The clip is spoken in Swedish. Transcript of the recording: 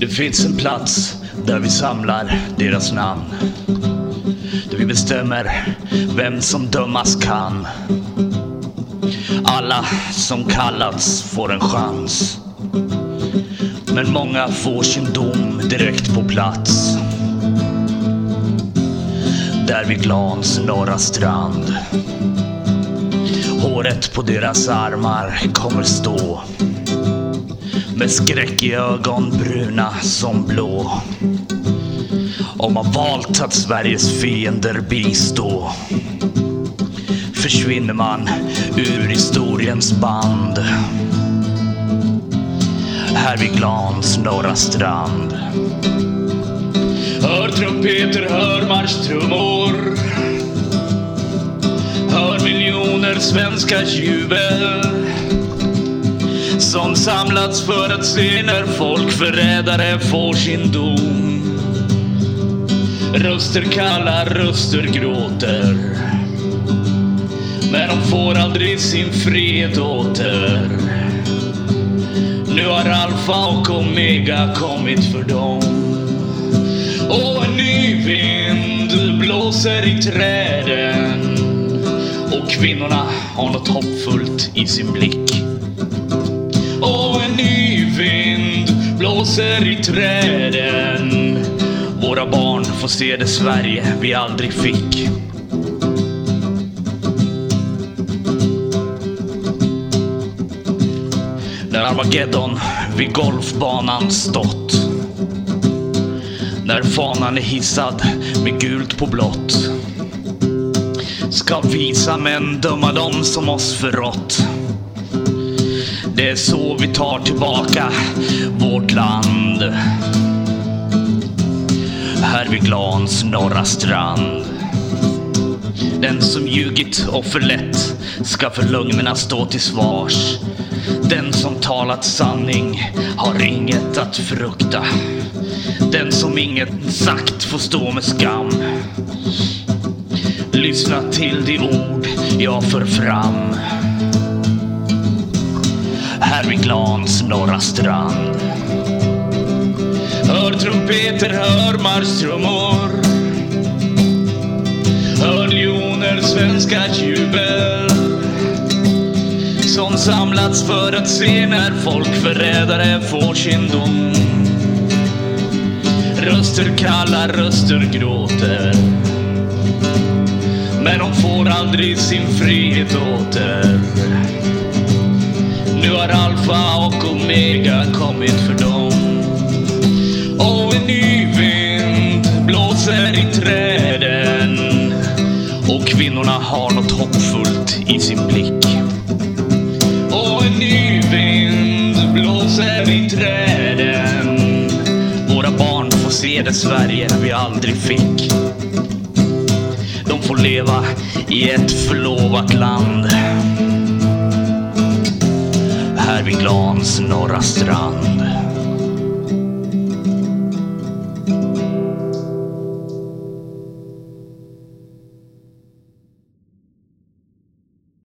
Det finns en plats där vi samlar deras namn. Där vi bestämmer vem som dömas kan. Alla som kallats får en chans. Men många får sin dom direkt på plats. Där vid Glans norra strand. Håret på deras armar kommer stå. Med skräck i ögon bruna som blå. Om man valt att Sveriges fiender bistå. Försvinner man ur historiens band. Här vid Glans norra strand. Hör trumpeter, hör marschtrummor. Hör miljoner svenskars jubel. Som samlats för att se när folkförrädare får sin dom. Röster kallar, röster gråter. Men de får aldrig sin frihet åter. Nu har Alfa och Omega kommit för dem. Och en ny vind blåser i träden. Och kvinnorna har något hoppfullt i sin blick. Och en ny vind blåser i träden. Våra barn får se det Sverige vi aldrig fick. När Armageddon vid golfbanan stått. När fanan är hissad med gult på blått. Ska visa män döma dem som oss förrått. Det är så vi tar tillbaka vårt land. Här vid Glans norra strand. Den som ljugit och förlett ska för lögnerna stå till svars. Den som talat sanning har inget att frukta. Den som inget sagt får stå med skam. Lyssna till de ord jag för fram. Här vid Glans norra strand. Hör trumpeter, hör marschtrummor. Hör miljoner svenskars jubel. Som samlats för att se när folkförrädare får sin dom. Röster kallar, röster gråter. Men de får aldrig sin frihet åter. Nu har Alfa och Omega kommit för dem. Och en ny vind blåser i träden. Och kvinnorna har något hoppfullt i sin blick. I träden. Våra barn får se det Sverige vi aldrig fick. De får leva i ett förlovat land. Här vid Glans norra strand.